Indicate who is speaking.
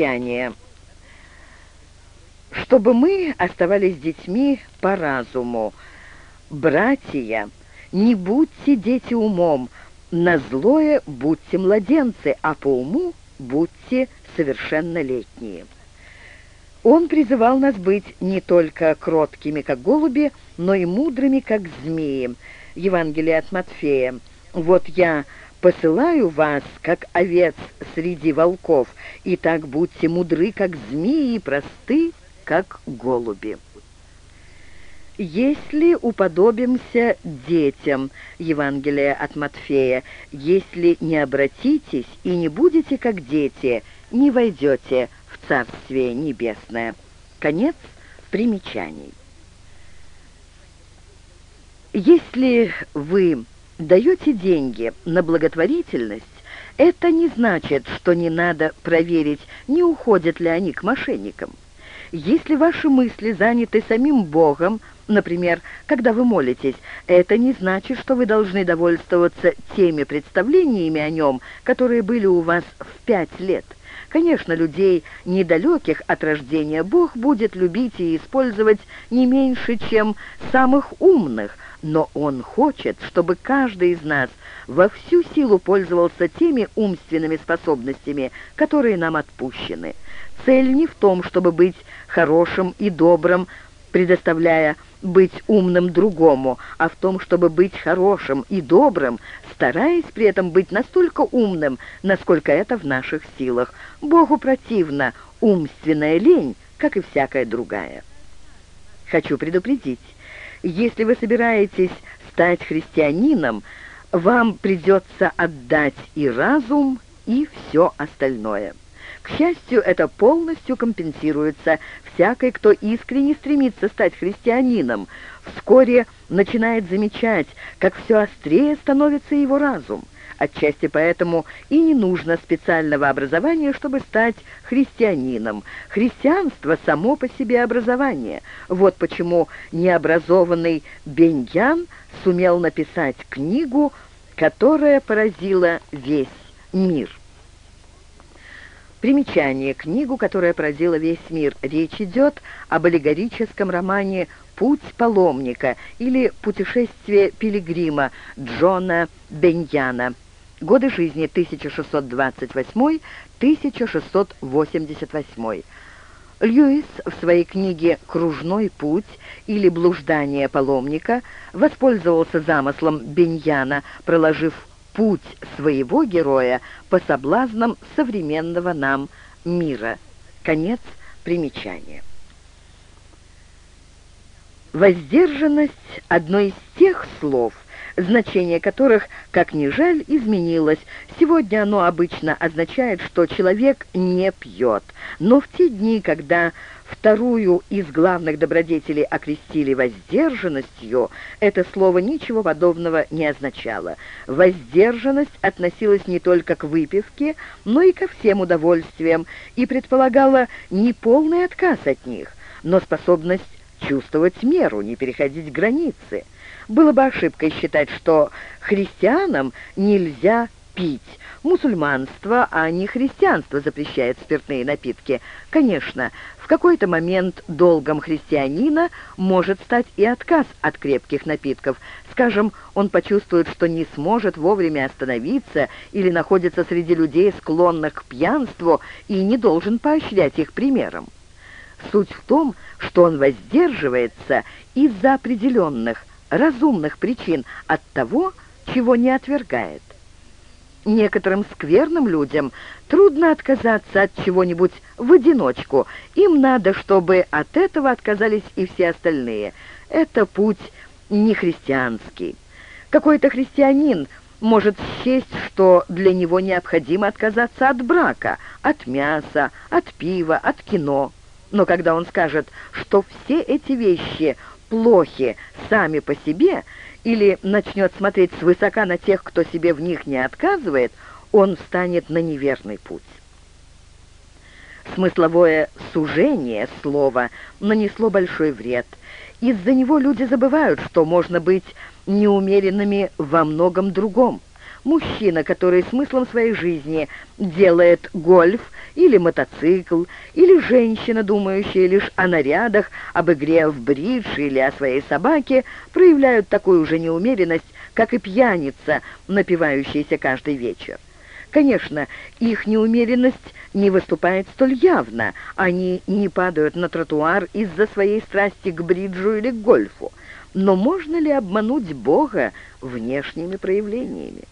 Speaker 1: Примечание. Чтобы мы оставались детьми по разуму. Братья, не будьте дети умом, на злое будьте младенцы, а по уму будьте совершеннолетние. Он призывал нас быть не только кроткими, как голуби, но и мудрыми, как змеи. Евангелие от Матфея. «Вот я посылаю вас, как овец среди волков, и так будьте мудры, как змеи, и просты, как голуби». «Если уподобимся детям» Евангелие от Матфея, «если не обратитесь и не будете как дети, не войдете в Царствие Небесное». Конец примечаний. Если вы даете деньги на благотворительность, это не значит, что не надо проверить, не уходят ли они к мошенникам. Если ваши мысли заняты самим Богом, например, когда вы молитесь, это не значит, что вы должны довольствоваться теми представлениями о нем, которые были у вас в пять лет. Конечно, людей недалеких от рождения Бог будет любить и использовать не меньше, чем самых умных, но Он хочет, чтобы каждый из нас во всю силу пользовался теми умственными способностями, которые нам отпущены. Цель не в том, чтобы быть хорошим и добрым, предоставляя быть умным другому, а в том, чтобы быть хорошим и добрым, стараясь при этом быть настолько умным, насколько это в наших силах. Богу противна умственная лень, как и всякая другая. Хочу предупредить, если вы собираетесь стать христианином, вам придется отдать и разум, и все остальное. К счастью, это полностью компенсируется всякой, кто искренне стремится стать христианином, вскоре начинает замечать, как все острее становится его разум. Отчасти поэтому и не нужно специального образования, чтобы стать христианином. Христианство само по себе образование. Вот почему необразованный Беньян сумел написать книгу, которая поразила весь мир. Примечание. Книгу, которая поразила весь мир. Речь идет об аллегорическом романе «Путь паломника» или «Путешествие пилигрима» Джона Беньяна. Годы жизни 1628-1688. Льюис в своей книге «Кружной путь» или «Блуждание паломника» воспользовался замыслом Беньяна, проложив путь своего героя по соблазнам современного нам мира. Конец примечания. Воздержанность – одно из тех слов, значение которых, как ни жаль, изменилось. Сегодня оно обычно означает, что человек не пьет. Но в те дни, когда вторую из главных добродетелей окрестили воздержанностью, это слово ничего подобного не означало. Воздержанность относилась не только к выпивке, но и ко всем удовольствиям и предполагала не полный отказ от них, но способность чувствовать меру, не переходить границы. Было бы ошибкой считать, что христианам нельзя пить. Мусульманство, а не христианство запрещает спиртные напитки. Конечно, в какой-то момент долгом христианина может стать и отказ от крепких напитков. Скажем, он почувствует, что не сможет вовремя остановиться или находится среди людей, склонных к пьянству, и не должен поощрять их примером. Суть в том, что он воздерживается из-за определенных, разумных причин от того, чего не отвергает. Некоторым скверным людям трудно отказаться от чего-нибудь в одиночку. Им надо, чтобы от этого отказались и все остальные. Это путь не христианский. Какой-то христианин может счесть, что для него необходимо отказаться от брака, от мяса, от пива, от кино. Но когда он скажет, что все эти вещи плохи сами по себе, или начнет смотреть свысока на тех, кто себе в них не отказывает, он встанет на неверный путь. Смысловое сужение слова нанесло большой вред. Из-за него люди забывают, что можно быть неумеренными во многом другом. Мужчина, который смыслом своей жизни делает гольф или мотоцикл, или женщина, думающая лишь о нарядах, об игре в бридж или о своей собаке, проявляют такую же неумеренность, как и пьяница, напивающаяся каждый вечер. Конечно, их неумеренность не выступает столь явно, они не падают на тротуар из-за своей страсти к бриджу или к гольфу. Но можно ли обмануть Бога внешними проявлениями?